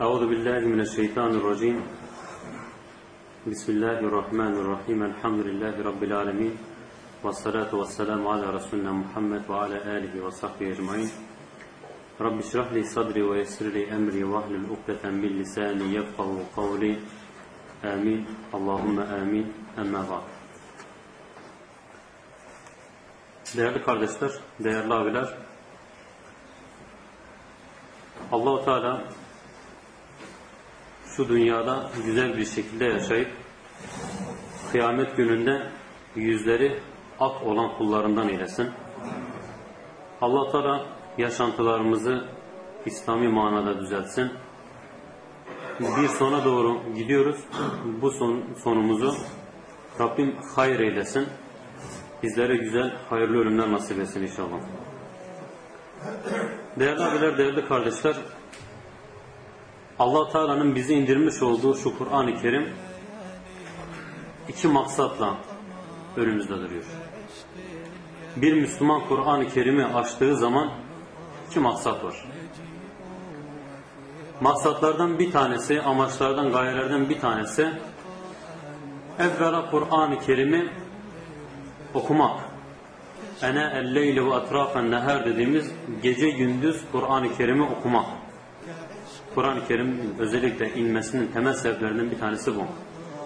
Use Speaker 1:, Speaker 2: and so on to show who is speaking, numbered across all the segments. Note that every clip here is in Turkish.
Speaker 1: أعوذ بالله من الشيطان الرجيم. بسم الله الرحمن الرحيم. الحمد لله رب العالمين والصلاة والسلام على رسولنا محمد وعلى آله وصحبه أجمعين. رب اشرح لي صدري ويسر لي أمري واحلل عقدة من لساني يفقه قولي. آمين. اللهم آمين. أما بعد. Değerli kardeşler, değerli abiler, Allahu Teala şu dünyada güzel bir şekilde yaşayıp kıyamet gününde yüzleri ak olan kullarından eylesin. Allah Teala yaşantılarımızı İslami manada düzeltsin. Bir sona doğru gidiyoruz. Bu son, sonumuzu Rabbim hayır eylesin. Bizlere güzel, hayırlı ölümler nasip etsin inşallah. Değerli abiler, değerli kardeşler, allah Teala'nın bizi indirmiş olduğu şu Kur'an-ı Kerim iki maksatla önümüzde duruyor. Bir Müslüman Kur'an-ı Kerim'i açtığı zaman iki maksat var. Maksatlardan bir tanesi, amaçlardan, gayelerden bir tanesi evvela Kur'an-ı Kerim'i okumak. Ene el-leyli ve atrafen neher dediğimiz gece gündüz Kur'an-ı Kerim'i okumak. Kur'an-ı Kerim'in özellikle inmesinin temel sebeplerinden bir tanesi bu.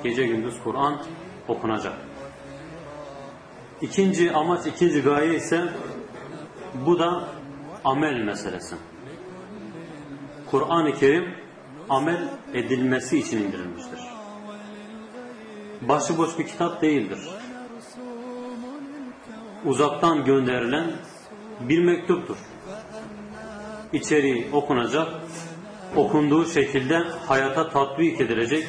Speaker 1: Gece gündüz Kur'an okunacak. İkinci amaç, ikinci gaye ise bu da amel meselesi. Kur'an-ı Kerim amel edilmesi için indirilmiştir. Başıboş bir kitap değildir. Uzaktan gönderilen bir mektuptur. İçeriği okunacak, okunduğu şekilde hayata tatbik edilecek.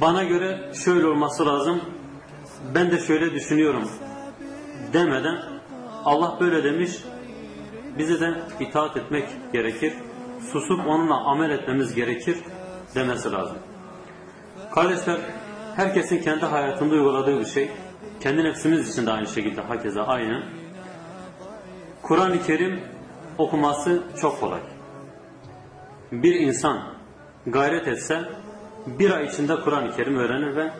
Speaker 1: Bana göre şöyle olması lazım, ben de şöyle düşünüyorum demeden Allah böyle demiş, bize de itaat etmek gerekir, susup onunla amel etmemiz gerekir demesi lazım. Kardeşler, herkesin kendi hayatında uyguladığı bir şey, kendi nefsimiz için de aynı şekilde hakeza aynı. Kur'an-ı Kerim okuması çok kolay bir insan gayret etse bir ay içinde Kur'an-ı Kerim öğrenir ve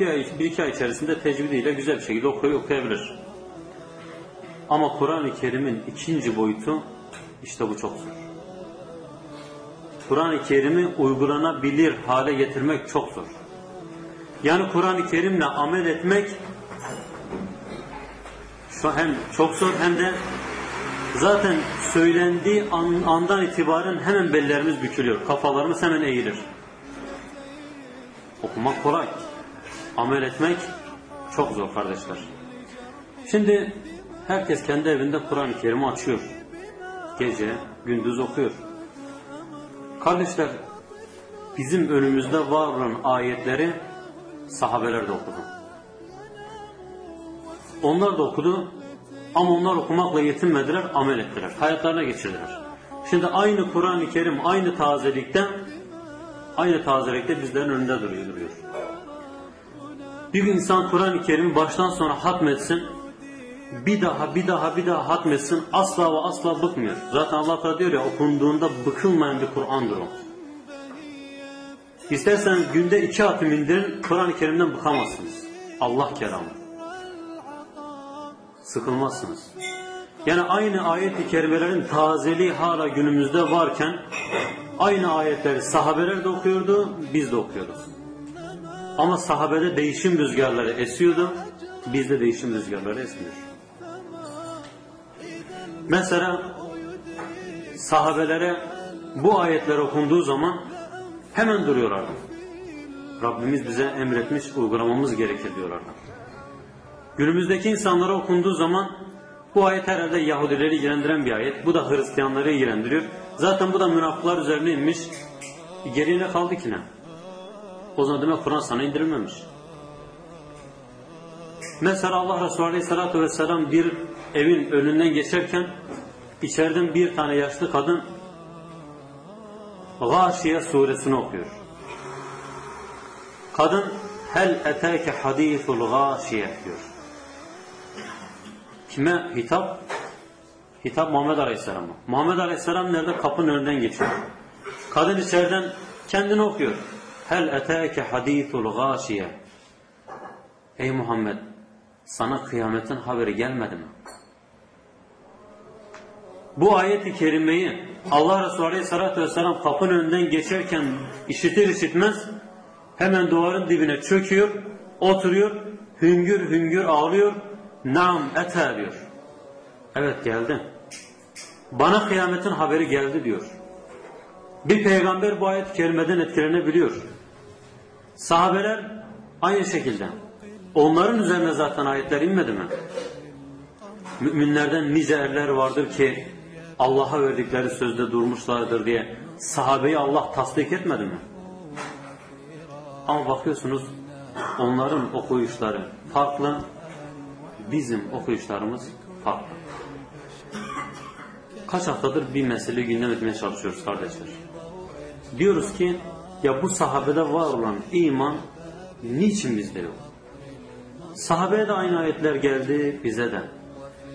Speaker 1: bir, ay, bir iki ay içerisinde tecvidiyle güzel bir şekilde okuyu okuyabilir. Ama Kur'an-ı Kerim'in ikinci boyutu işte bu çok zor. Kur'an-ı Kerim'i uygulanabilir hale getirmek çok zor. Yani Kur'an-ı Kerim'le amel etmek şu hem çok zor hem de zaten söylendiği an, andan itibaren hemen bellerimiz bükülüyor. Kafalarımız hemen eğilir. Okumak kolay. Amel etmek çok zor kardeşler. Şimdi herkes kendi evinde Kur'an-ı Kerim'i açıyor. Gece, gündüz okuyor. Kardeşler, bizim önümüzde var olan ayetleri sahabeler de okudu. Onlar da okudu, ama onlar okumakla yetinmediler, amel ettiler. Hayatlarına geçirdiler. Şimdi aynı Kur'an-ı Kerim, aynı tazelikten, aynı tazelikte bizlerin önünde duruyor. duruyor. Bir insan Kur'an-ı Kerim'i baştan sona hatmetsin, bir daha, bir daha, bir daha hatmetsin, asla ve asla bıkmıyor. Zaten Allah da diyor ya, okunduğunda bıkılmayan bir Kur'an'dır o. İstersen günde iki hatim indirin, Kur'an-ı Kerim'den bıkamazsınız. Allah kelamı sıkılmazsınız. Yani aynı ayet-i kerimelerin tazeliği hala günümüzde varken aynı ayetleri sahabeler de okuyordu, biz de okuyorduk. Ama sahabede değişim rüzgarları esiyordu, bizde değişim rüzgarları esmiyor. Mesela sahabelere bu ayetler okunduğu zaman hemen duruyorlardı. Rabbimiz bize emretmiş, uygulamamız gerekir diyorlardı. Günümüzdeki insanlara okunduğu zaman bu ayet herhalde Yahudileri ilgilendiren bir ayet. Bu da Hristiyanları ilgilendiriyor. Zaten bu da münafıklar üzerine inmiş. Geriye kaldı ki ne? O zaman demek Kur'an sana indirilmemiş. Mesela Allah Resulü Aleyhisselatü Vesselam bir evin önünden geçerken içeriden bir tane yaşlı kadın Gâşiye suresini okuyor. Kadın hel eteke hadithul gâşiye diyor. Kime hitap? Hitap Muhammed Aleyhisselam'a. Muhammed Aleyhisselam nerede? Kapının önünden geçiyor. Kadın içeriden kendini okuyor. Hel eteke hadithul gâşiye. Ey Muhammed sana kıyametin haberi gelmedi mi? Bu ayeti kerimeyi Allah Resulü Aleyhisselatü Vesselam kapının önünden geçerken işitir işitmez hemen duvarın dibine çöküyor, oturuyor, hüngür hüngür ağlıyor. Nam ete diyor. Evet geldi. Bana kıyametin haberi geldi diyor. Bir peygamber bu ayet kerimeden etkilenebiliyor. Sahabeler aynı şekilde. Onların üzerine zaten ayetler inmedi mi? Müminlerden nice erler vardır ki Allah'a verdikleri sözde durmuşlardır diye sahabeyi Allah tasdik etmedi mi? Ama bakıyorsunuz onların okuyuşları farklı, bizim okuyuşlarımız farklı. Kaç haftadır bir mesele gündem etmeye çalışıyoruz kardeşler. Diyoruz ki ya bu sahabede var olan iman niçin bizde yok? Sahabeye de aynı ayetler geldi bize de.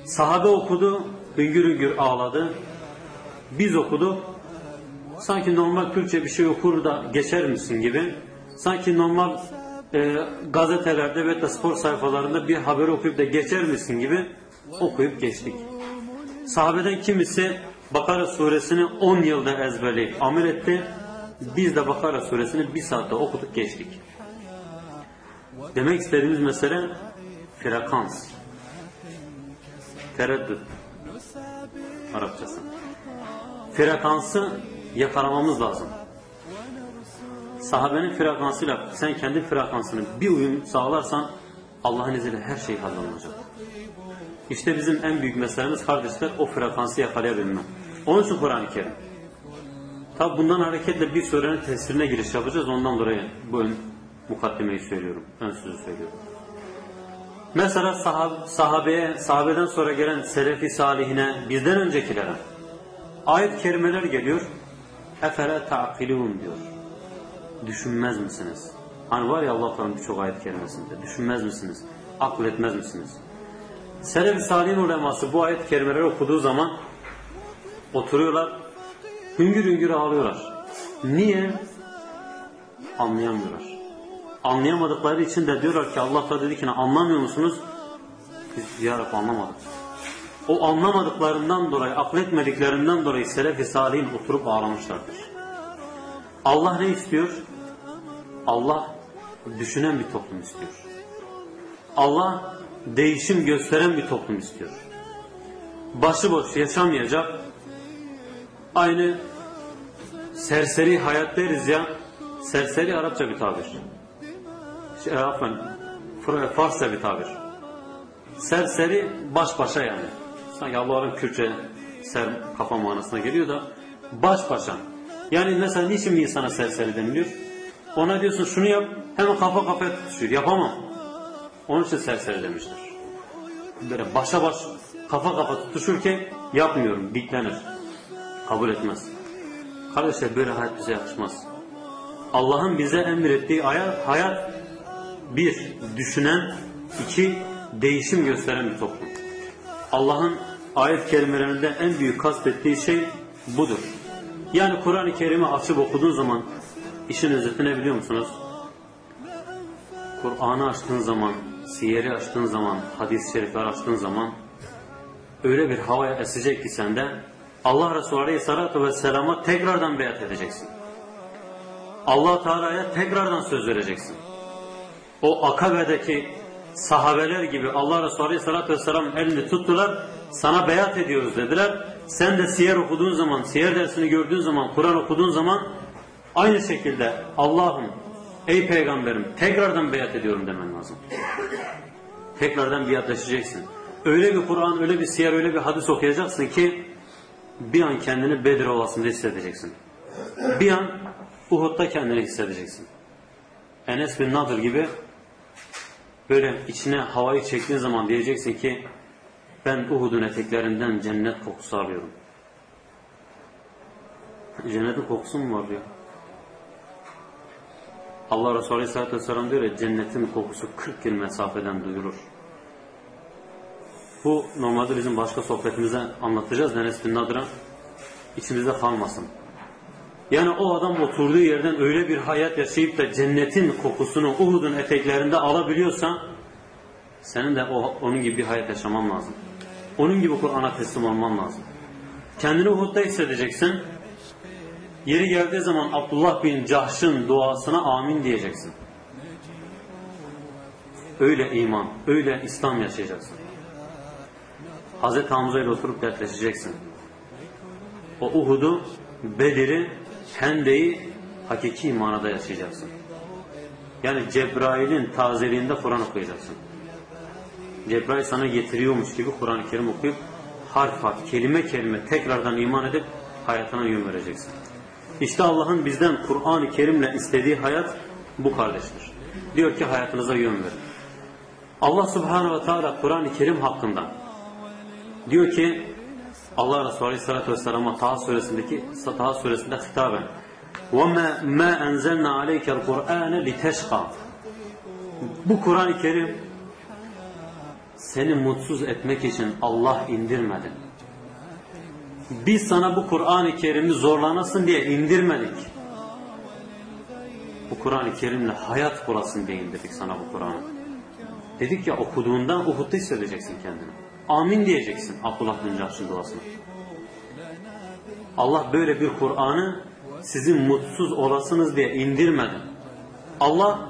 Speaker 1: Sahabe okudu, hüngür hüngür ağladı. Biz okuduk, sanki normal Türkçe bir şey okur da geçer misin gibi. Sanki normal e, gazetelerde ve de spor sayfalarında bir haber okuyup da geçer misin gibi okuyup geçtik. Sahabeden kimisi Bakara suresini 10 yılda ezberleyip amel etti. Biz de Bakara suresini bir saatte okuduk geçtik. Demek istediğimiz mesele frekans. Tereddüt. Arapçası. Frekansı yakalamamız lazım. Sahabenin frekansıyla sen kendi frekansını bir uyum sağlarsan Allah'ın izniyle her şey hallolacak. İşte bizim en büyük meselemiz kardeşler o frekansı yakalayabilme. Onun için Kur'an-ı Kerim. Tabi bundan hareketle bir surenin tefsirine giriş yapacağız. Ondan dolayı bu ön mukaddimeyi söylüyorum. Ön sözü söylüyorum. Mesela sahab, sahabeye, sahabeden sonra gelen selefi salihine, bizden öncekilere ayet kelimeler geliyor. Efele ta'kilun diyor. Düşünmez misiniz? Hani var ya Allah'ın birçok ayet kelimesinde. Düşünmez misiniz? Akıl etmez misiniz? Selef-i Salih'in uleması bu ayet kelimeleri okuduğu zaman oturuyorlar, hüngür hüngür ağlıyorlar. Niye? Anlayamıyorlar. Anlayamadıkları için de diyorlar ki Allah da dedi ki anlamıyor musunuz? Biz ya anlamadık. O anlamadıklarından dolayı, akletmediklerinden dolayı Selef-i Salih'in oturup ağlamışlardır. Allah ne istiyor? Allah düşünen bir toplum istiyor. Allah değişim gösteren bir toplum istiyor. Başıboş yaşamayacak, aynı serseri hayat deriz ya, serseri Arapça bir tabir. Şey, afen, Farsça bir tabir. Serseri baş başa yani. Sanki Allah'ın Kürtçe ser kafa manasına geliyor da baş başa. Yani mesela niçin bir insana serseri deniliyor? Ona diyorsun şunu yap, hemen kafa kafaya tutuşuyor. Yapamam. Onun için serseri demiştir. Böyle başa baş kafa kafa tutuşurken yapmıyorum, diklenir. Kabul etmez. Kardeşler böyle hayat bize yakışmaz. Allah'ın bize emrettiği hayat bir, düşünen, iki, değişim gösteren bir toplum. Allah'ın ayet kelimelerinde en büyük kastettiği şey budur. Yani Kur'an-ı Kerim'i açıp okuduğun zaman işin özetini biliyor musunuz? Kur'an'ı açtığın zaman, siyeri açtığın zaman, hadis-i şerifler açtığın zaman öyle bir havaya esecek ki sende Allah Resulü Aleyhisselatü Vesselam'a tekrardan beyat edeceksin. Allah Teala'ya tekrardan söz vereceksin. O Akabe'deki sahabeler gibi Allah Resulü Aleyhisselatü Vesselam elini tuttular, sana beyat ediyoruz dediler. Sen de siyer okuduğun zaman, siyer dersini gördüğün zaman, Kur'an okuduğun zaman aynı şekilde Allah'ım, ey peygamberim tekrardan beyat ediyorum demen lazım. Tekrardan biatleşeceksin. Öyle bir Kur'an, öyle bir siyer, öyle bir hadis okuyacaksın ki bir an kendini Bedir Ovası'nda hissedeceksin. Bir an Uhud'da kendini hissedeceksin. Enes bin Nadir gibi böyle içine havayı çektiğin zaman diyeceksin ki ben Uhud'un eteklerinden cennet kokusu alıyorum. Cennetin kokusu mu var diyor. Allah Resulü Aleyhisselatü Vesselam diyor ya cennetin kokusu 40 yıl mesafeden duyulur. Bu normalde bizim başka sohbetimizde anlatacağız Enes bin Nadir'a. İçimizde kalmasın. Yani o adam oturduğu yerden öyle bir hayat yaşayıp da cennetin kokusunu Uhud'un eteklerinde alabiliyorsa senin de o, onun gibi bir hayat yaşaman lazım. Onun gibi Kur'an'a teslim olman lazım. Kendini Uhud'da hissedeceksin. Yeri geldiği zaman Abdullah bin Cahş'ın duasına amin diyeceksin. Öyle iman, öyle İslam yaşayacaksın. Hazreti Hamza ile oturup dertleşeceksin. O Uhud'u, Bedir'i, Hende'yi hakiki manada yaşayacaksın. Yani Cebrail'in tazeliğinde Kur'an okuyacaksın. Cebrail sana getiriyormuş gibi Kur'an-ı Kerim okuyup harf harf, kelime kelime tekrardan iman edip hayatına yön vereceksin. İşte Allah'ın bizden Kur'an-ı Kerim'le istediği hayat bu kardeştir. Diyor ki hayatınıza yön verin. Allah Subhanahu ve Teala Kur'an-ı Kerim hakkında diyor ki Allah Resulü Aleyhisselatü Vesselam'a Taha suresindeki Taha suresinde hitaben وَمَا مَا أَنْزَلْنَا عَلَيْكَ الْقُرْآنَ لِتَشْقَى Bu Kur'an-ı Kerim seni mutsuz etmek için Allah indirmedi. Biz sana bu Kur'an-ı Kerim'i zorlanasın diye indirmedik. Bu Kur'an-ı Kerim'le hayat bulasın diye indirdik sana bu Kur'an'ı. Dedik ya okuduğunda Uhud'da hissedeceksin kendini. Amin diyeceksin Abdullah bin Cahş'ın duasına. Allah böyle bir Kur'an'ı sizin mutsuz olasınız diye indirmedi. Allah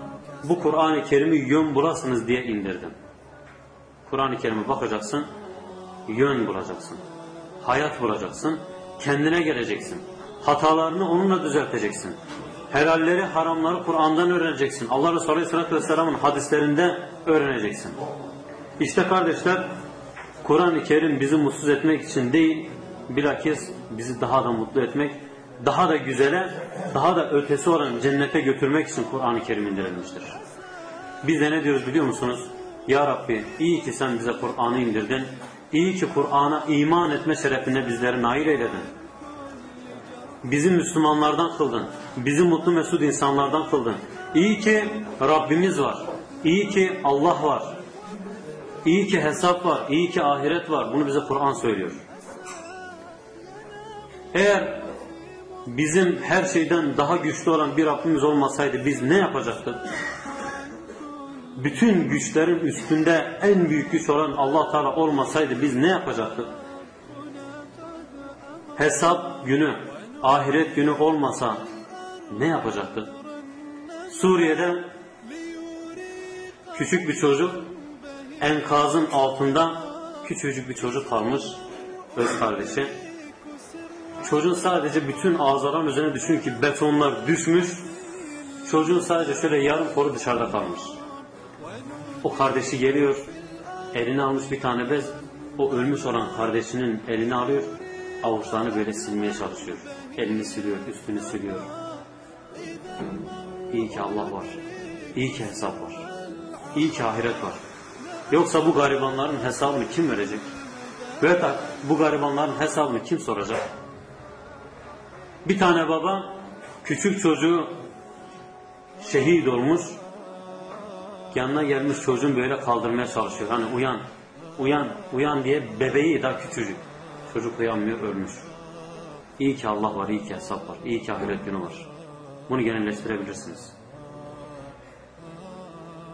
Speaker 1: bu Kur'an-ı Kerim'i yön bulasınız diye indirdi. Kur'an-ı Kerim'e bakacaksın, yön bulacaksın. Hayat bulacaksın, kendine geleceksin. Hatalarını onunla düzelteceksin. Helalleri, haramları Kur'an'dan öğreneceksin. Allah Resulü Aleyhisselatü Vesselam'ın hadislerinde öğreneceksin. İşte kardeşler, Kur'an-ı Kerim bizi mutsuz etmek için değil, bilakis bizi daha da mutlu etmek, daha da güzele, daha da ötesi olan cennete götürmek için Kur'an-ı Kerim indirilmiştir. Biz de ne diyoruz biliyor musunuz? Ya Rabbi iyi ki sen bize Kur'an'ı indirdin. İyi ki Kur'an'a iman etme şerefine bizleri nail eyledin. Bizi Müslümanlardan kıldın. Bizi mutlu mesut insanlardan kıldın. İyi ki Rabbimiz var. İyi ki Allah var. İyi ki hesap var. İyi ki ahiret var. Bunu bize Kur'an söylüyor. Eğer bizim her şeyden daha güçlü olan bir Rabbimiz olmasaydı biz ne yapacaktık? Bütün güçlerin üstünde en büyük güç olan Allah Teala olmasaydı biz ne yapacaktık? Hesap günü, ahiret günü olmasa ne yapacaktık? Suriye'de küçük bir çocuk enkazın altında küçücük bir çocuk kalmış öz kardeşi. Çocuğun sadece bütün ağzaların üzerine düşün ki betonlar düşmüş. Çocuğun sadece şöyle yarım koru dışarıda kalmış. O kardeşi geliyor, eline almış bir tane bez, o ölmüş olan kardeşinin elini alıyor, avuçlarını böyle silmeye çalışıyor. Elini siliyor, üstünü siliyor. İyi ki Allah var, iyi ki hesap var, iyi ki ahiret var. Yoksa bu garibanların hesabını kim verecek? Ve bu garibanların hesabını kim soracak? Bir tane baba küçük çocuğu şehit olmuş, yanına gelmiş çocuğun böyle kaldırmaya çalışıyor. Hani uyan, uyan, uyan diye bebeği daha küçücük. Çocuk uyanmıyor, ölmüş. İyi ki Allah var, iyi ki hesap var, iyi ki ahiret günü var. Bunu genelleştirebilirsiniz.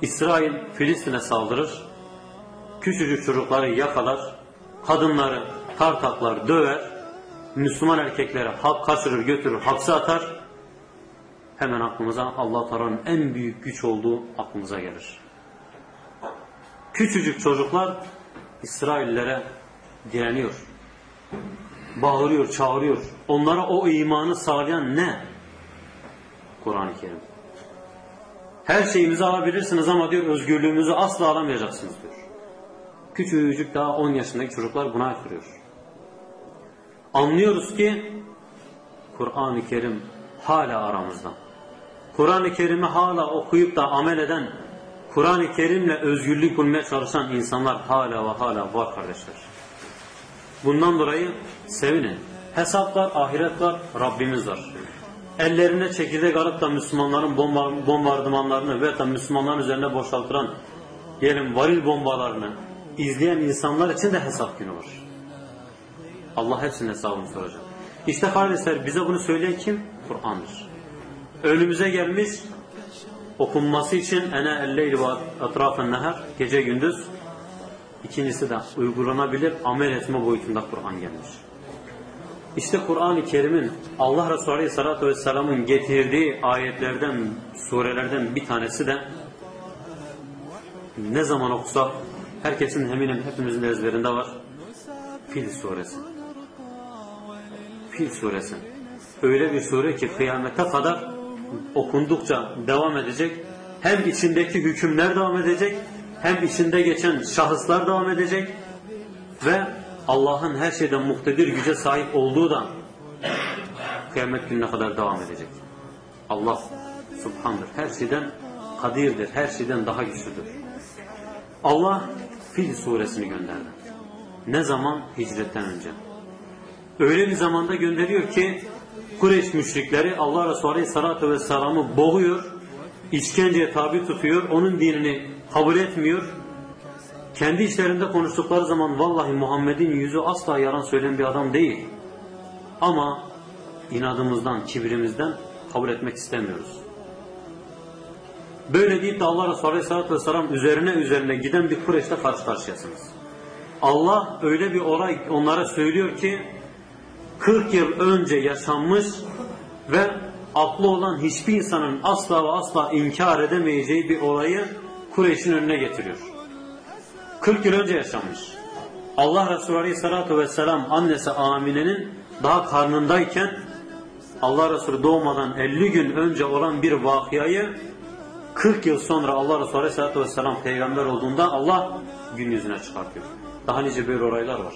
Speaker 1: İsrail Filistin'e saldırır, küçücük çocukları yakalar, kadınları tartaklar, döver, Müslüman erkekleri hak kaçırır, götürür, hapse atar. Hemen aklımıza Allah Teala'nın en büyük güç olduğu aklımıza gelir. Küçücük çocuklar İsraillere direniyor. Bağırıyor, çağırıyor. Onlara o imanı sağlayan ne? Kur'an-ı Kerim. Her şeyimizi alabilirsiniz ama diyor özgürlüğümüzü asla alamayacaksınız diyor. Küçücük daha 10 yaşındaki çocuklar buna aykırıyor. Anlıyoruz ki Kur'an-ı Kerim hala aramızda. Kur'an-ı Kerim'i hala okuyup da amel eden, Kur'an-ı Kerim'le özgürlük bulmaya çalışan insanlar hala ve hala var kardeşler. Bundan dolayı sevinin. Hesap var, ahiret var, Rabbimiz var. Ellerine çekirdek alıp da Müslümanların bombardımanlarını ve da Müslümanların üzerine boşaltılan diyelim varil bombalarını izleyen insanlar için de hesap günü var. Allah hepsinin hesabını soracak. İşte kardeşler bize bunu söyleyen kim? Kur'an'dır. Önümüze gelmiş okunması için ene elleyli etrafen nehar gece gündüz İkincisi de uygulanabilir amel etme boyutunda Kur'an gelmiş. İşte Kur'an-ı Kerim'in Allah Resulü Aleyhisselatü Vesselam'ın getirdiği ayetlerden, surelerden bir tanesi de ne zaman okusak herkesin eminim hepimizin de ezberinde var. Fil suresi. Fil suresi. Öyle bir sure ki kıyamete kadar okundukça devam edecek. Hem içindeki hükümler devam edecek hem içinde geçen şahıslar devam edecek ve Allah'ın her şeyden muhtedir güce sahip olduğu da kıyamet gününe kadar devam edecek. Allah subhandır. Her şeyden kadirdir. Her şeyden daha güçlüdür. Allah Fil suresini gönderdi. Ne zaman? Hicretten önce. Öyle bir zamanda gönderiyor ki Kureyş müşrikleri Allah Resulü Aleyhisselatü Vesselam'ı boğuyor, işkenceye tabi tutuyor, onun dinini kabul etmiyor. Kendi işlerinde konuştukları zaman vallahi Muhammed'in yüzü asla yalan söyleyen bir adam değil. Ama inadımızdan, kibrimizden kabul etmek istemiyoruz. Böyle deyip de Allah Resulü Aleyhisselatü Vesselam üzerine üzerine giden bir Kureyş'te karşı karşıyasınız. Allah öyle bir olay onlara söylüyor ki 40 yıl önce yaşanmış ve aklı olan hiçbir insanın asla ve asla inkar edemeyeceği bir olayı Kureyş'in önüne getiriyor. 40 yıl önce yaşanmış. Allah Resulü Aleyhisselatü Vesselam annesi Amine'nin daha karnındayken Allah Resulü doğmadan 50 gün önce olan bir vakıyayı 40 yıl sonra Allah Resulü Aleyhisselatü Vesselam peygamber olduğunda Allah gün yüzüne çıkartıyor. Daha nice böyle olaylar var.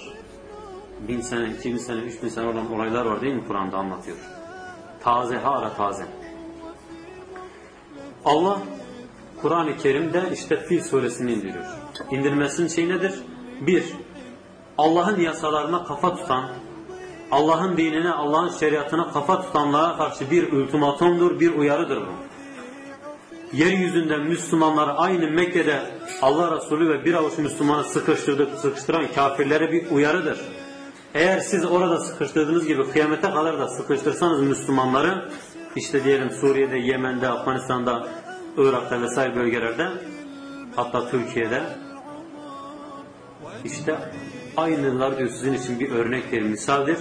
Speaker 1: Bin sene, iki bin sene, üç bin sene olan olaylar var değil mi Kur'an'da anlatıyor. Taze, hala taze. Allah Kur'an-ı Kerim'de işte Fil suresini indiriyor. İndirmesinin şey nedir? Bir, Allah'ın yasalarına kafa tutan, Allah'ın dinine, Allah'ın şeriatına kafa tutanlara karşı bir ultimatomdur, bir uyarıdır bu. Yeryüzünde Müslümanları aynı Mekke'de Allah Resulü ve bir avuç Müslümanı sıkıştırdık, sıkıştıran kafirlere bir uyarıdır. Eğer siz orada sıkıştırdığınız gibi kıyamete kadar da sıkıştırsanız Müslümanları, işte diyelim Suriye'de, Yemen'de, Afganistan'da, Irak'ta vesaire bölgelerde hatta Türkiye'de işte aynılar diyor sizin için bir örnektir, misaldir.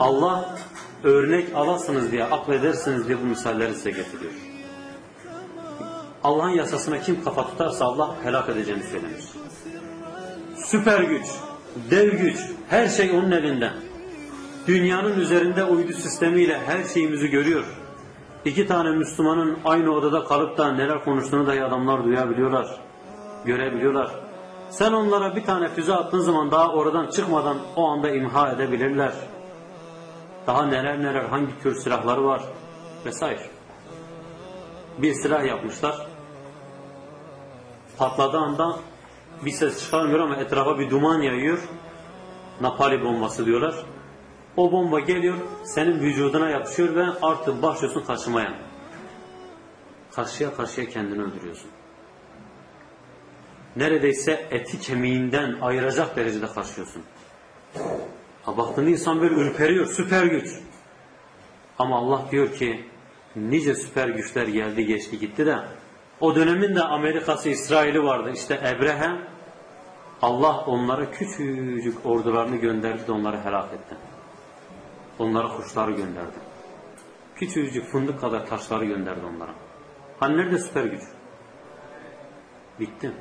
Speaker 1: Allah örnek alasınız diye, akledersiniz diye bu misalleri size getiriyor. Allah'ın yasasına kim kafa tutarsa Allah helak edeceğini söylemiş. Süper güç, dev güç, her şey onun elinde. Dünyanın üzerinde uydu sistemiyle her şeyimizi görüyor. İki tane Müslümanın aynı odada kalıp da neler konuştuğunu dahi adamlar duyabiliyorlar, görebiliyorlar. Sen onlara bir tane füze attığın zaman daha oradan çıkmadan o anda imha edebilirler. Daha neler neler hangi tür silahları var vesaire. Bir silah yapmışlar. Patladığı anda bir ses çıkarmıyor ama etrafa bir duman yayıyor. Napali bombası diyorlar. O bomba geliyor, senin vücuduna yapışıyor ve artık başlıyorsun kaçmaya. Karşıya karşıya kendini öldürüyorsun. Neredeyse eti kemiğinden ayıracak derecede kaçıyorsun. Ha baktığında insan böyle ürperiyor, süper güç. Ama Allah diyor ki, nice süper güçler geldi geçti gitti de, o dönemin de Amerika'sı, İsrail'i vardı. İşte Ebrehe, Allah onlara küçücük ordularını gönderdi de onları helak etti. Onlara kuşları gönderdi. Küçücük fındık kadar taşları gönderdi onlara. Hani nerede süper güç? Bitti.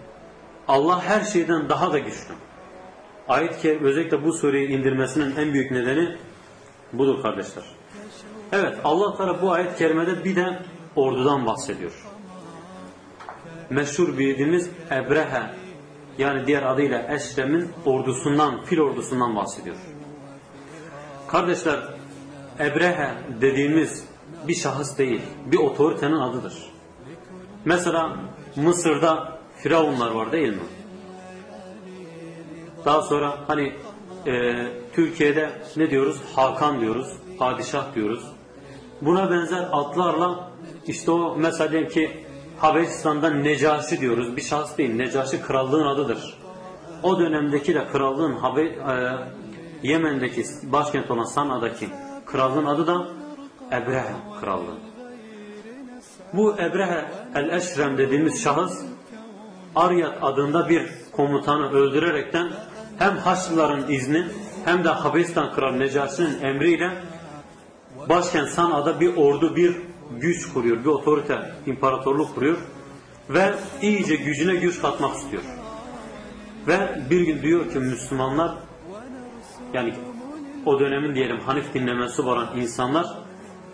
Speaker 1: Allah her şeyden daha da güçlü. Ayet ki özellikle bu sureyi indirmesinin en büyük nedeni budur kardeşler. Evet Allah Teala bu ayet kerimede bir de ordudan bahsediyor. Meşhur bildiğimiz Ebrehe yani diğer adıyla Eşrem'in ordusundan, fil ordusundan bahsediyor. Kardeşler, Ebrehe dediğimiz bir şahıs değil, bir otoritenin adıdır. Mesela Mısır'da Firavunlar var değil mi? Daha sonra hani e, Türkiye'de ne diyoruz? Hakan diyoruz, padişah diyoruz. Buna benzer adlarla işte o mesela ki Habeşistan'da Necaşi diyoruz. Bir şahıs değil, Necaşi krallığın adıdır. O dönemdeki de krallığın Habe, e, Yemen'deki başkent olan Sana'daki krallığın adı da Ebrehe krallığı. Bu Ebrehe el-Eşrem dediğimiz şahıs Aryat adında bir komutanı öldürerekten hem Haçlıların izni hem de Habistan kralı Necaşi'nin emriyle başkent Sana'da bir ordu, bir güç kuruyor, bir otorite, imparatorluk kuruyor ve iyice gücüne güç katmak istiyor. Ve bir gün diyor ki Müslümanlar yani o dönemin diyelim Hanif dinlemesi olan insanlar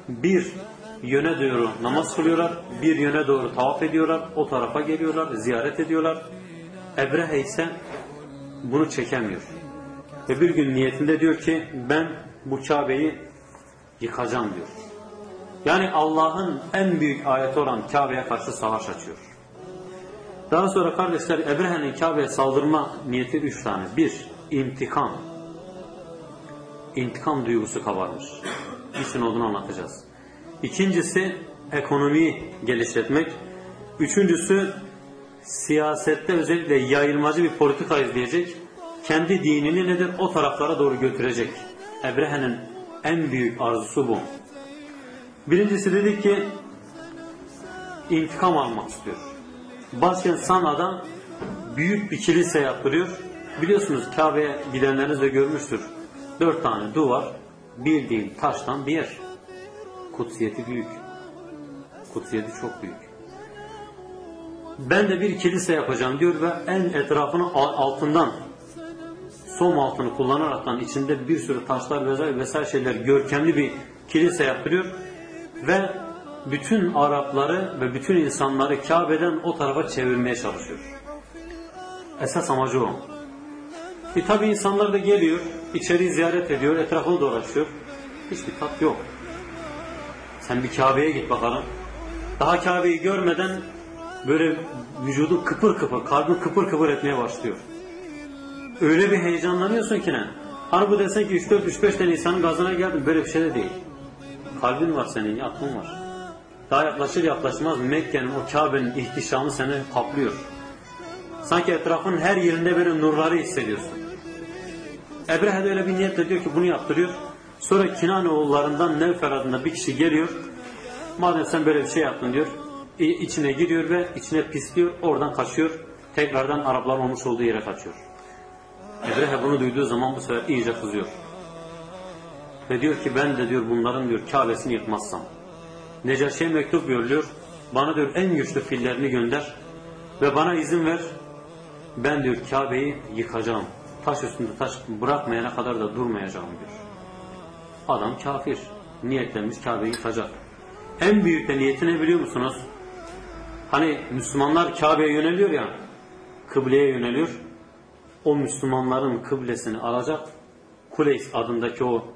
Speaker 1: bir yöne doğru namaz kılıyorlar, bir yöne doğru tavaf ediyorlar, o tarafa geliyorlar, ziyaret ediyorlar. Ebrehe ise bunu çekemiyor. Ve bir gün niyetinde diyor ki ben bu Kabe'yi yıkacağım diyor. Yani Allah'ın en büyük ayeti olan Kabe'ye karşı savaş açıyor. Daha sonra kardeşler Ebrehe'nin Kabe'ye saldırma niyeti üç tane. Bir, intikam. İntikam duygusu kabarmış. Niçin olduğunu anlatacağız. İkincisi ekonomiyi geliştirmek. Üçüncüsü siyasette özellikle yayılmacı bir politika izleyecek. Kendi dinini nedir o taraflara doğru götürecek. Ebrehe'nin en büyük arzusu bu. Birincisi dedi ki intikam almak istiyor. Başkent Sana'da büyük bir kilise yaptırıyor. Biliyorsunuz Kabe'ye gidenleriniz de görmüştür. Dört tane duvar, bildiğin taştan bir yer. Kutsiyeti büyük. Kutsiyeti çok büyük. Ben de bir kilise yapacağım diyor ve en etrafını altından som altını kullanaraktan içinde bir sürü taşlar vesaire, vesaire şeyler görkemli bir kilise yaptırıyor ve bütün Arapları ve bütün insanları Kabe'den o tarafa çevirmeye çalışıyor. Esas amacı o. E tabi insanlar da geliyor, içeri ziyaret ediyor, etrafını dolaşıyor. Hiçbir tat yok. Sen bir Kabe'ye git bakalım. Daha Kabe'yi görmeden böyle vücudun kıpır kıpır, kalbin kıpır kıpır etmeye başlıyor. Öyle bir heyecanlanıyorsun ki ne? Hani bu desen ki 3-4-3-5 tane insanın gazına geldin. Böyle bir şey de değil. Kalbin var senin, aklın var. Daha yaklaşır yaklaşmaz Mekke'nin o Kabe'nin ihtişamı seni kaplıyor. Sanki etrafın her yerinde böyle nurları hissediyorsun. Ebrehe de öyle bir niyetle diyor ki bunu yaptırıyor. Sonra Kinane oğullarından Nevfer adında bir kişi geliyor. Madem sen böyle bir şey yaptın diyor. içine giriyor ve içine pisliyor. Oradan kaçıyor. Tekrardan Araplar olmuş olduğu yere kaçıyor. Ebrehe bunu duyduğu zaman bu sefer iyice kızıyor. Ve diyor ki ben de diyor bunların diyor Kabe'sini yıkmazsam. Necaşi'ye mektup yolluyor. Bana diyor en güçlü fillerini gönder. Ve bana izin ver. Ben diyor Kabe'yi yıkacağım. Taş üstünde taş bırakmayana kadar da durmayacağım diyor. Adam kafir. Niyetlenmiş Kabe'yi yıkacak. En büyük de niyeti ne biliyor musunuz? Hani Müslümanlar Kabe'ye yöneliyor ya, kıbleye yöneliyor. O Müslümanların kıblesini alacak, Kuleys adındaki o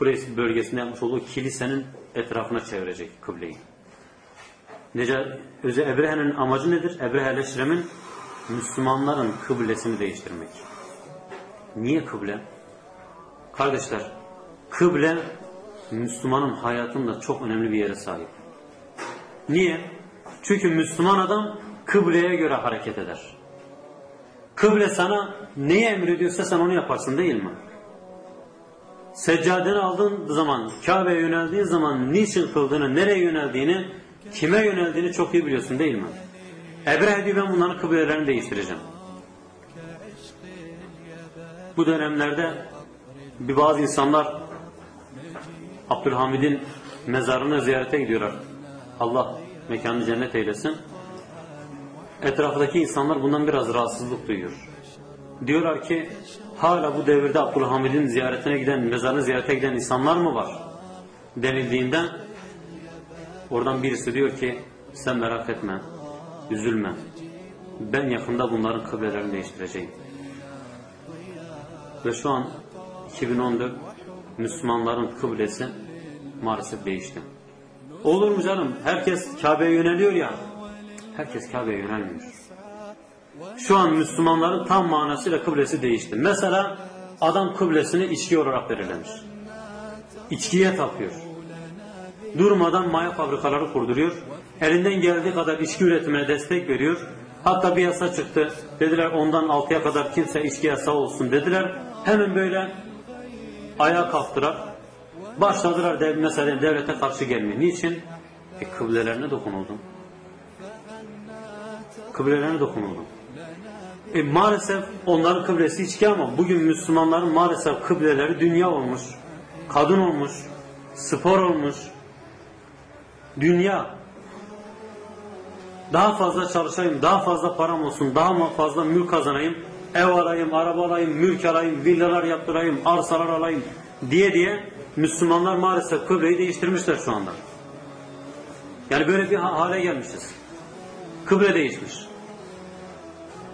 Speaker 1: Kureys bölgesinde yapmış olduğu kilisenin etrafına çevirecek kıbleyi. Nece, Öze Ebrehe'nin amacı nedir? Ebrehe Leşrem'in Müslümanların kıblesini değiştirmek. Niye kıble? Kardeşler, kıble Müslümanın hayatında çok önemli bir yere sahip. Niye? Çünkü Müslüman adam kıbleye göre hareket eder. Kıble sana neyi emrediyorsa sen onu yaparsın değil mi? Seccadeni aldığın zaman, Kabe'ye yöneldiğin zaman niçin kıldığını, nereye yöneldiğini, kime yöneldiğini çok iyi biliyorsun değil mi? Ebrehe diyor ben bunların kıblelerini değiştireceğim. Bu dönemlerde bir bazı insanlar Abdülhamid'in mezarını ziyarete gidiyorlar. Allah mekanı cennet eylesin. Etraftaki insanlar bundan biraz rahatsızlık duyuyor. Diyorlar ki hala bu devirde Abdülhamid'in ziyaretine giden, mezarını ziyarete giden insanlar mı var? Denildiğinden oradan birisi diyor ki sen merak etme, üzülme. Ben yakında bunların kıblelerini değiştireceğim. Ve şu an 2014 Müslümanların kıblesi maalesef değişti. Olur mu canım? Herkes Kabe'ye yöneliyor ya. Herkes Kabe'ye yönelmiyor. Şu an Müslümanların tam manasıyla kıblesi değişti. Mesela adam kıblesini içki olarak belirlemiş. İçkiye tapıyor. Durmadan maya fabrikaları kurduruyor. Elinden geldiği kadar içki üretimine destek veriyor. Hatta bir yasa çıktı. Dediler ondan altıya kadar kimse içki yasağı olsun dediler. Hemen böyle ayağa kalktılar. Başladılar dev, mesela devlete karşı gelmeye. Niçin? E, kıblelerine dokunuldu. Kıblelerine dokunuldu. E, maalesef onların kıblesi içki ama bugün Müslümanların maalesef kıbleleri dünya olmuş. Kadın olmuş. Spor olmuş. Dünya. Daha fazla çalışayım, daha fazla param olsun, daha fazla mülk kazanayım, ev alayım, araba alayım, mülk alayım, villalar yaptırayım, arsalar alayım diye diye Müslümanlar maalesef kıbleyi değiştirmişler şu anda. Yani böyle bir hale gelmişiz. Kıble değişmiş.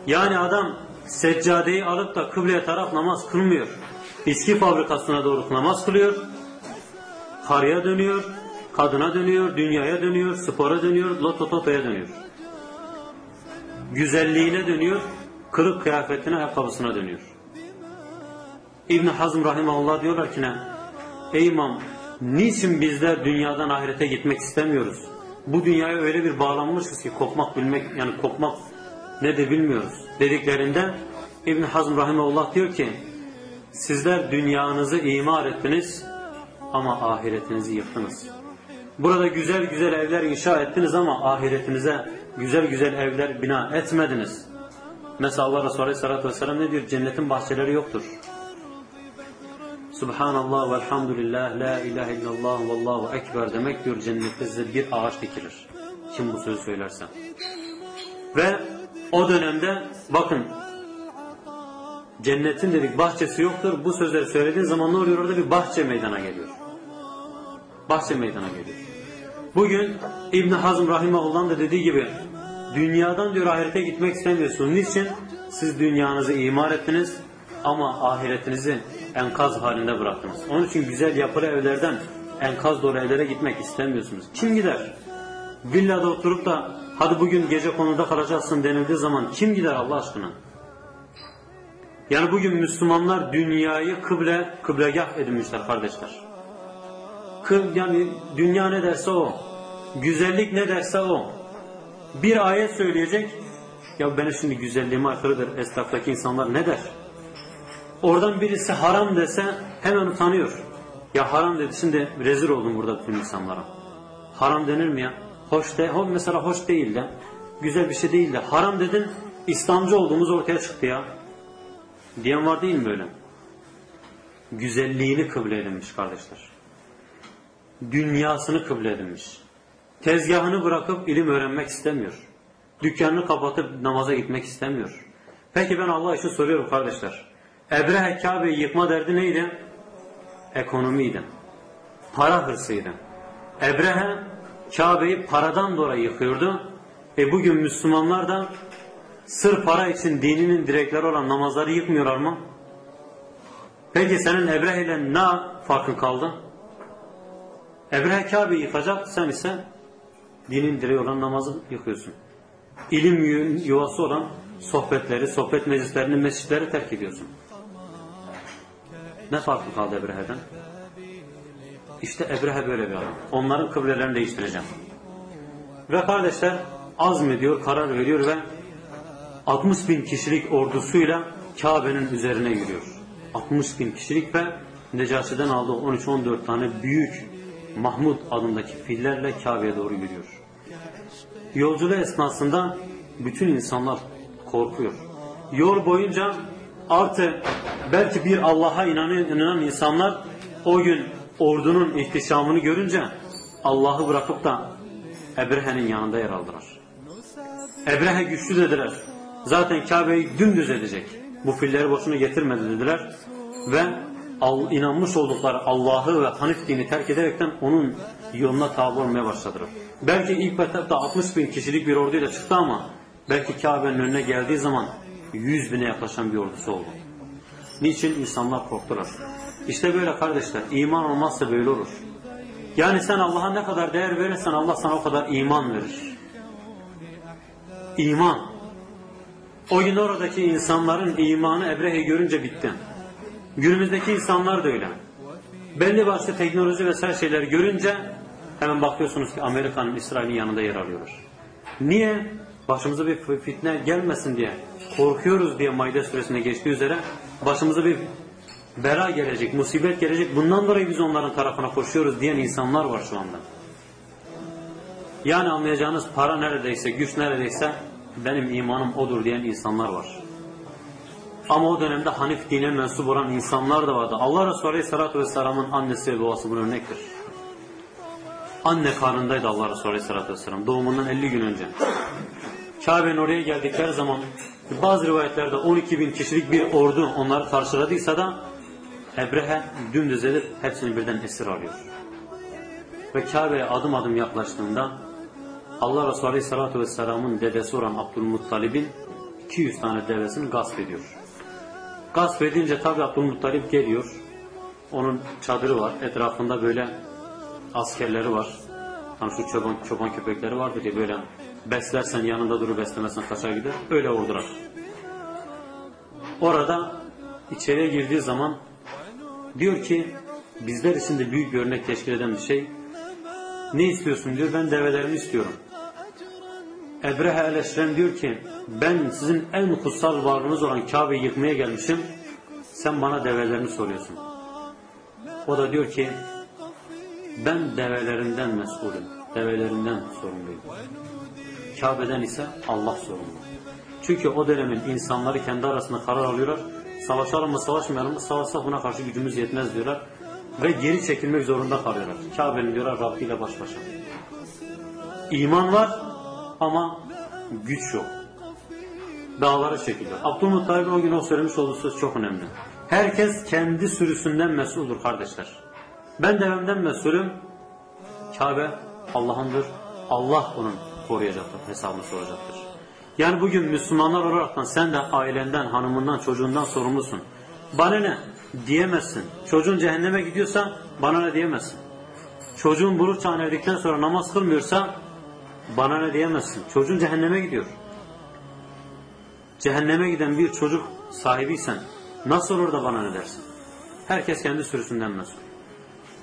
Speaker 1: Yani adam seccadeyi alıp da kıbleye taraf namaz kılmıyor. İçki fabrikasına doğru namaz kılıyor. Karıya dönüyor, kadına dönüyor, dünyaya dönüyor, spora dönüyor, loto totoya dönüyor. Güzelliğine dönüyor, kırık kıyafetine, ayakkabısına dönüyor. İbn Hazm rahimahullah diyorlar ki ne? Ey imam, niçin bizler dünyadan ahirete gitmek istemiyoruz? Bu dünyaya öyle bir bağlanmışız ki kopmak bilmek yani kopmak ne de bilmiyoruz dediklerinde İbn Hazm rahimahullah diyor ki sizler dünyanızı imar ettiniz ama ahiretinizi yıktınız. Burada güzel güzel evler inşa ettiniz ama ahiretinize güzel güzel evler bina etmediniz. Mesela Allah Resulü Aleyhisselatü Vesselam ne diyor? Cennetin bahçeleri yoktur. Subhanallah ve elhamdülillah, la ilahe illallah ve allahu ekber demek diyor cennette size bir ağaç dikilir. Kim bu sözü söylerse. Ve o dönemde bakın cennetin dedik bahçesi yoktur. Bu sözleri söylediğin zaman ne oluyor? Orada bir bahçe meydana geliyor. Bahçe meydana geliyor. Bugün İbn Hazm Rahimahullah'ın da dediği gibi dünyadan diyor ahirete gitmek istemiyorsunuz. Niçin? Siz dünyanızı imar ettiniz ama ahiretinizi enkaz halinde bıraktınız. Onun için güzel yapılı evlerden enkaz dolu evlere gitmek istemiyorsunuz. Kim gider? Villada oturup da hadi bugün gece konuda kalacaksın denildiği zaman kim gider Allah aşkına? Yani bugün Müslümanlar dünyayı kıble, kıblegah edinmişler kardeşler. Kıb, yani dünya ne derse o. Güzellik ne derse o. Bir ayet söyleyecek. Ya benim şimdi güzelliğime aykırıdır. Esnaftaki insanlar ne der? Oradan birisi haram dese hemen utanıyor. Ya haram dedi şimdi rezil oldum burada bütün insanlara. Haram denir mi ya? Hoş de, mesela hoş değil de, güzel bir şey değil de, haram dedin, İslamcı olduğumuz ortaya çıktı ya. Diyen var değil mi böyle? Güzelliğini kıble edinmiş kardeşler. Dünyasını kıble edinmiş. Tezgahını bırakıp ilim öğrenmek istemiyor. Dükkanını kapatıp namaza gitmek istemiyor. Peki ben Allah için soruyorum kardeşler. Ebrehe Kabe'yi yıkma derdi neydi? Ekonomiydi. Para hırsıydı. Ebrehe Kabe'yi paradan dolayı yıkıyordu. E bugün Müslümanlar da sır para için dininin direkleri olan namazları yıkmıyorlar mı? Peki senin Ebrehe ile ne farkın kaldı? Ebrehe Kabe'yi yıkacak, sen ise dinin direği olan namazı yıkıyorsun. İlim yuvası olan sohbetleri, sohbet meclislerini, mescitleri terk ediyorsun. Ne farkı kaldı Ebrehe'den? İşte Ebrehe böyle bir adam. Onların kıblelerini değiştireceğim. Ve kardeşler azmediyor, karar veriyor ve 60 bin kişilik ordusuyla Kabe'nin üzerine yürüyor. 60 bin kişilik ve Necaşi'den aldığı 13-14 tane büyük Mahmud adındaki fillerle Kabe'ye doğru yürüyor. Yolculuğu esnasında bütün insanlar korkuyor. Yol boyunca artı belki bir Allah'a inanan insanlar o gün ordunun ihtişamını görünce Allah'ı bırakıp da Ebrehe'nin yanında yer aldılar. Ebrehe güçlü dediler. Zaten Kabe'yi dümdüz edecek. Bu filleri boşuna getirmedi dediler. Ve inanmış oldukları Allah'ı ve Hanif dini terk ederekten onun yoluna tabi olmaya başladılar. Belki ilk etapta 60 bin kişilik bir orduyla çıktı ama belki Kabe'nin önüne geldiği zaman 100 bine yaklaşan bir ordusu oldu. Niçin? insanlar korktular. İşte böyle kardeşler. iman olmazsa böyle olur. Yani sen Allah'a ne kadar değer verirsen Allah sana o kadar iman verir. İman. O gün oradaki insanların imanı Ebrehe'yi görünce bitti. Günümüzdeki insanlar da öyle. Belli başlı teknoloji vesaire şeyler görünce hemen bakıyorsunuz ki Amerika'nın İsrail'in yanında yer alıyorlar. Niye? Başımıza bir fitne gelmesin diye korkuyoruz diye Maide suresinde geçtiği üzere başımıza bir bela gelecek, musibet gelecek. Bundan dolayı biz onların tarafına koşuyoruz diyen insanlar var şu anda. Yani anlayacağınız para neredeyse, güç neredeyse benim imanım odur diyen insanlar var. Ama o dönemde Hanif dine mensup olan insanlar da vardı. Allah Resulü Aleyhisselatü Vesselam'ın annesi ve babası bunun örnektir. Anne karnındaydı Allah Resulü Aleyhisselatü Vesselam doğumundan 50 gün önce. Kabe'nin oraya geldikleri zaman bazı rivayetlerde 12 bin kişilik bir ordu onları karşıladıysa da Ebrehe dümdüz edip hepsini birden esir alıyor. Ve Kabe'ye adım adım yaklaştığında Allah Resulü Aleyhisselatü Vesselam'ın dedesi olan Abdülmuttalib'in 200 tane devesini gasp ediyor. Gasp edince tabi Abdülmuttalip geliyor. Onun çadırı var. Etrafında böyle askerleri var. Hani şu çoban, çoban köpekleri vardır ya böyle beslersen yanında durur beslemezsen kaçar gider. Öyle vurdular. Orada içeriye girdiği zaman diyor ki bizler için de büyük bir örnek teşkil eden bir şey. Ne istiyorsun diyor ben develerimi istiyorum. Ebrehe el-Eşrem diyor ki ben sizin en kutsal varlığınız olan Kabe'yi yıkmaya gelmişim. Sen bana develerini soruyorsun. O da diyor ki ben develerimden mesulüm. Develerinden sorumluyum. Kabe'den ise Allah sorumlu. Çünkü o dönemin insanları kendi arasında karar alıyorlar. Savaşalım mı savaşmayalım mı savaşsak buna karşı gücümüz yetmez diyorlar. Ve geri çekilmek zorunda kalıyorlar. Kabe'nin diyorlar Rabbi ile baş başa. İman var ama güç yok. Dağlara çekiliyor. Abdülmuttalib'in o gün o söylemiş olduğu söz çok önemli. Herkes kendi sürüsünden mesuldur kardeşler. Ben devemden mesulüm. Kabe Allah'ındır. Allah onun koruyacaktır, hesabını soracaktır. Yani bugün Müslümanlar olaraktan sen de ailenden, hanımından, çocuğundan sorumlusun. Bana ne? Diyemezsin. Çocuğun cehenneme gidiyorsa bana ne diyemezsin. Çocuğun çağına erdikten sonra namaz kılmıyorsa bana ne diyemezsin. Çocuğun cehenneme gidiyor. Cehenneme giden bir çocuk sahibiysen nasıl olur da bana ne dersin? Herkes kendi sürüsünden mesul.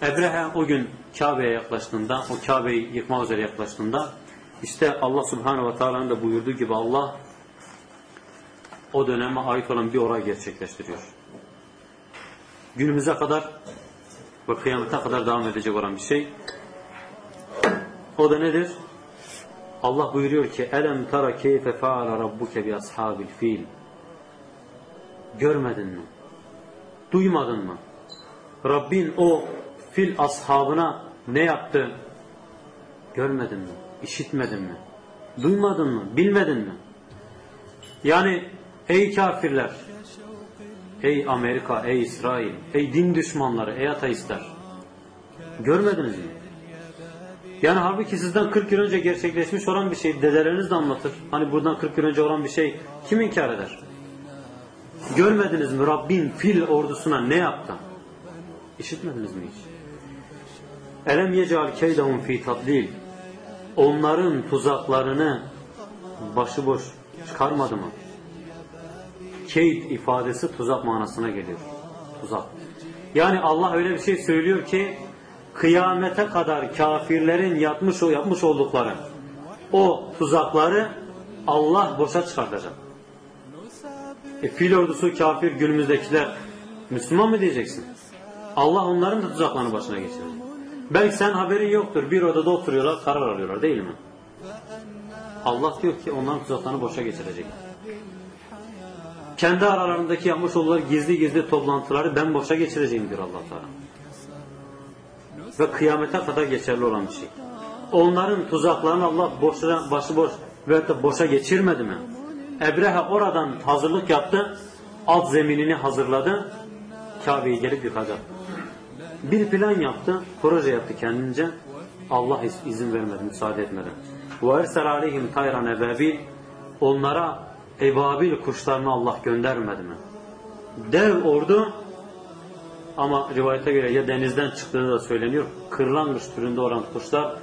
Speaker 1: Ebrehe o gün Kabe'ye yaklaştığında, o Kabe'yi yıkmak üzere yaklaştığında işte Allah Subhanahu ve Taala'nın da buyurduğu gibi Allah o döneme ait olan bir olay gerçekleştiriyor. Günümüze kadar ve kıyamete kadar devam edecek olan bir şey. O da nedir? Allah buyuruyor ki Elem tara keyfe faala rabbuke bi ashabil fil Görmedin mi? Duymadın mı? Rabbin o fil ashabına ne yaptı? Görmedin mi? İşitmedin mi? Duymadın mı? Bilmedin mi? Yani ey kafirler, ey Amerika, ey İsrail, ey din düşmanları, ey ateistler görmediniz mi? Yani halbuki sizden 40 yıl önce gerçekleşmiş olan bir şey dedeleriniz de anlatır. Hani buradan 40 yıl önce olan bir şey kim inkar eder? Görmediniz mi Rabbin fil ordusuna ne yaptı? İşitmediniz mi hiç? Elem yecal keydahum fi tadlil Onların tuzaklarını başıboş çıkarmadı mı? Keyd ifadesi tuzak manasına geliyor. Tuzak. Yani Allah öyle bir şey söylüyor ki kıyamete kadar kafirlerin yapmış yapmış oldukları o tuzakları Allah boşa çıkartacak. E, fil ordusu kafir günümüzdekiler Müslüman mı diyeceksin? Allah onların da tuzaklarını başına geçirecek. Belki sen haberin yoktur. Bir odada oturuyorlar, karar alıyorlar değil mi? Allah diyor ki onların tuzaklarını boşa geçirecek. Kendi aralarındaki yapmış oldukları gizli gizli toplantıları ben boşa geçireceğim diyor Allah Teala. Ve kıyamete kadar geçerli olan bir şey. Onların tuzaklarını Allah boşuna, başıboş ve de boşa geçirmedi mi? Ebrehe oradan hazırlık yaptı. Alt zeminini hazırladı. Kabe'yi gelip yıkacak. Bir plan yaptı. Proje yaptı kendince. Allah izin vermedi, müsaade etmedi. وَاَرْسَلْ عَلَيْهِمْ تَيْرًا اَبَابِيلِ Onlara ebabil kuşlarını Allah göndermedi mi? Dev ordu ama rivayete göre ya denizden çıktığı da söyleniyor. Kırlangıç türünde olan kuşlar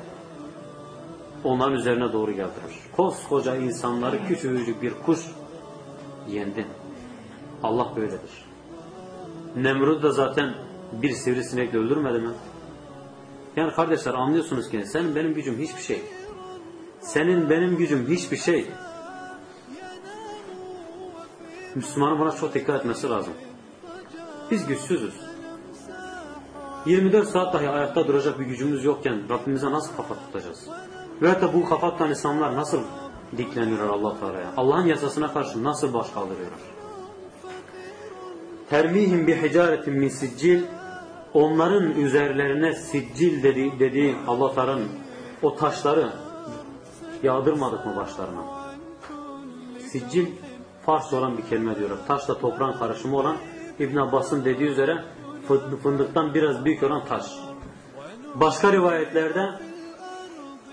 Speaker 1: onların üzerine doğru geldiler. Koskoca insanları küçücük bir kuş yendi. Allah böyledir. Nemrut da zaten bir sivrisinekle öldürmedi mi? Yani kardeşler anlıyorsunuz ki senin benim gücüm hiçbir şey. Senin benim gücüm hiçbir şey. Müslümanın buna çok dikkat etmesi lazım. Biz güçsüzüz. 24 saat dahi ayakta duracak bir gücümüz yokken Rabbimize nasıl kafa tutacağız? Veyahut da bu kafa tutan insanlar nasıl dikleniyorlar Allah Teala'ya? Allah'ın yasasına karşı nasıl baş kaldırıyorlar? Termihim bi hicaretin min siccil onların üzerlerine siccil dedi, dediği Allah Teala'nın o taşları yağdırmadık mı başlarına? Siccil Farsça olan bir kelime diyorlar. Taşla toprağın karışımı olan İbn Abbas'ın dediği üzere fındıktan biraz büyük olan taş. Başka rivayetlerde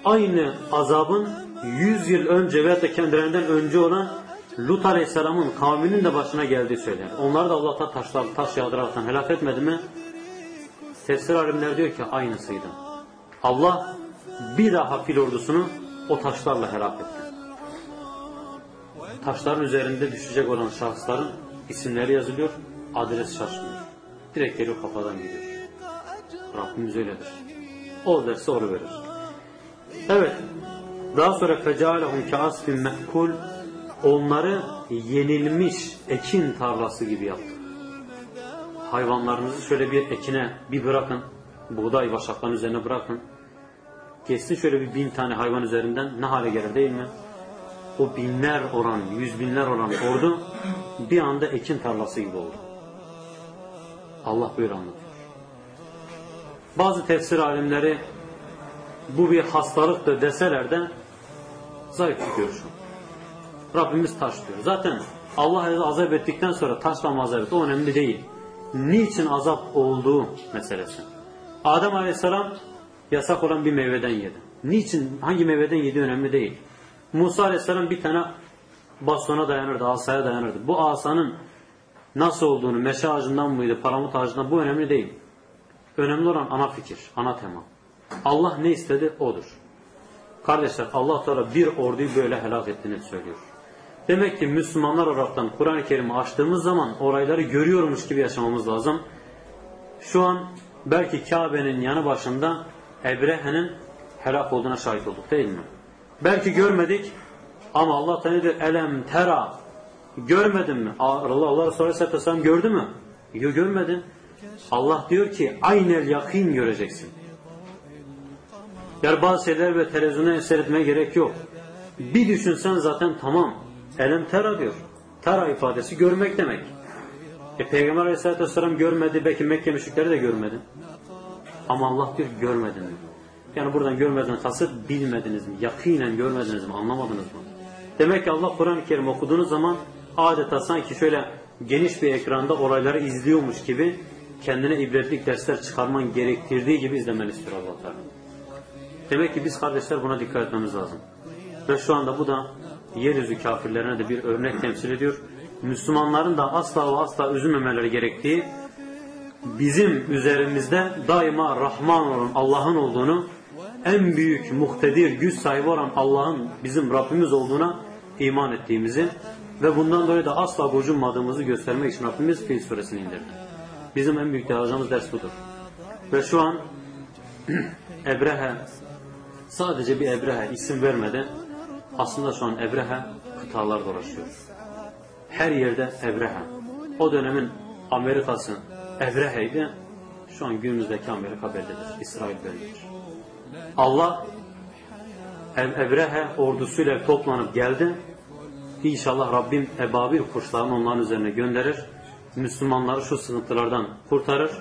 Speaker 1: aynı azabın 100 yıl önce veya da kendilerinden önce olan Lut Aleyhisselam'ın kavminin de başına geldiği söylenir. Onlar da Allah'tan taşlar, taş yağdıraraktan helak etmedi mi? Tefsir alimler diyor ki aynısıydı. Allah bir daha fil ordusunu o taşlarla helak etti. Taşların üzerinde düşecek olan şahısların isimleri yazılıyor, adres şaşmıyor. Direkt geliyor kafadan gidiyor. Rabbimiz öyledir. O derse onu verir. Evet. Daha sonra fecalehum ka'asfin me'kul onları yenilmiş ekin tarlası gibi yaptı. Hayvanlarınızı şöyle bir ekine bir bırakın. Buğday başakların üzerine bırakın. Geçsin şöyle bir bin tane hayvan üzerinden ne hale gelir değil mi? O binler oran, yüz binler oran ordu bir anda ekin tarlası gibi oldu. Allah böyle anlatıyor. Bazı tefsir alimleri bu bir hastalıktır deseler de zayıf tutuyor şu. Rabbimiz taş diyor. Zaten Allah azap ettikten sonra taşla mı azap etti o önemli değil. Niçin azap olduğu meselesi. Adem Aleyhisselam yasak olan bir meyveden yedi. Niçin, hangi meyveden yedi önemli değil. Musa Aleyhisselam bir tane bastona dayanırdı, asaya dayanırdı. Bu asanın nasıl olduğunu, meşe ağacından mıydı, paramut ağacından bu önemli değil. Önemli olan ana fikir, ana tema. Allah ne istedi odur. Kardeşler Allah Teala bir orduyu böyle helak ettiğini söylüyor. Demek ki Müslümanlar olaraktan Kur'an-ı Kerim'i açtığımız zaman orayları görüyormuş gibi yaşamamız lazım. Şu an belki Kabe'nin yanı başında Ebrehe'nin helak olduğuna şahit olduk değil mi? Belki görmedik ama Allah Teala diyor elem tera görmedin mi? Allah Allah Resulü Aleyhisselam gördü mü? Yok görmedin. Allah diyor ki aynel yakin göreceksin. Yani bazı şeyler ve televizyona seyretmeye gerek yok. Bir düşünsen zaten tamam. Elem tera diyor. Tera ifadesi görmek demek. E Peygamber Aleyhisselatü Vesselam görmedi. Belki Mekke müşrikleri de görmedi. Ama Allah diyor görmedin mi? Yani buradan görmeden kasıt bilmediniz mi? Yakinen görmediniz mi? Anlamadınız mı? Demek ki Allah Kur'an-ı Kerim okuduğunuz zaman adeta sanki şöyle geniş bir ekranda olayları izliyormuş gibi kendine ibretlik dersler çıkarman gerektirdiği gibi izlemeni istiyor Allah. Demek ki biz kardeşler buna dikkat etmemiz lazım. Ve şu anda bu da yeryüzü kafirlerine de bir örnek temsil ediyor. Müslümanların da asla ve asla üzülmemeleri gerektiği bizim üzerimizde daima Rahman olan Allah'ın olduğunu en büyük muhtedir güç sahibi olan Allah'ın bizim Rabbimiz olduğuna iman ettiğimizi ve bundan dolayı da asla gocunmadığımızı göstermek için Rabbimiz Fil suresini indirdi. Bizim en büyük alacağımız ders budur. Ve şu an Ebrehe sadece bir Ebrehe isim vermedi. Aslında şu an Ebrehe kıtalar dolaşıyor. Her yerde Ebrehe. O dönemin Amerika'sı Ebrehe'ydi. Şu an günümüzdeki Amerika bellidir. İsrail bellidir. Allah Ebrehe ordusuyla toplanıp geldi. İnşallah Rabbim ebabil kuşlarını onların üzerine gönderir. Müslümanları şu sıkıntılardan kurtarır.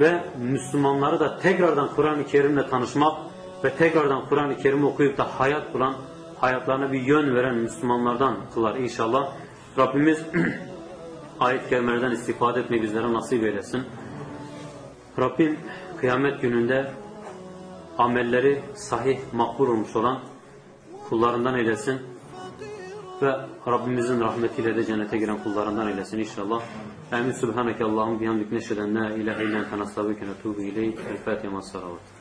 Speaker 1: Ve Müslümanları da tekrardan Kur'an-ı Kerim'le tanışmak ve tekrardan Kur'an-ı Kerim okuyup da hayat bulan, hayatlarına bir yön veren Müslümanlardan kılar inşallah. Rabbimiz ayet kelimelerden istifade etmeyi bizlere nasip eylesin. Rabbim kıyamet gününde amelleri sahih, makbul olmuş olan kullarından eylesin ve Rabbimizin rahmetiyle de cennete giren kullarından eylesin inşallah. Amin. Subhaneke Allah'ım bihamdik neşheden la ilahe illen tenastabike netubu ileyk. El Fatiha salavat.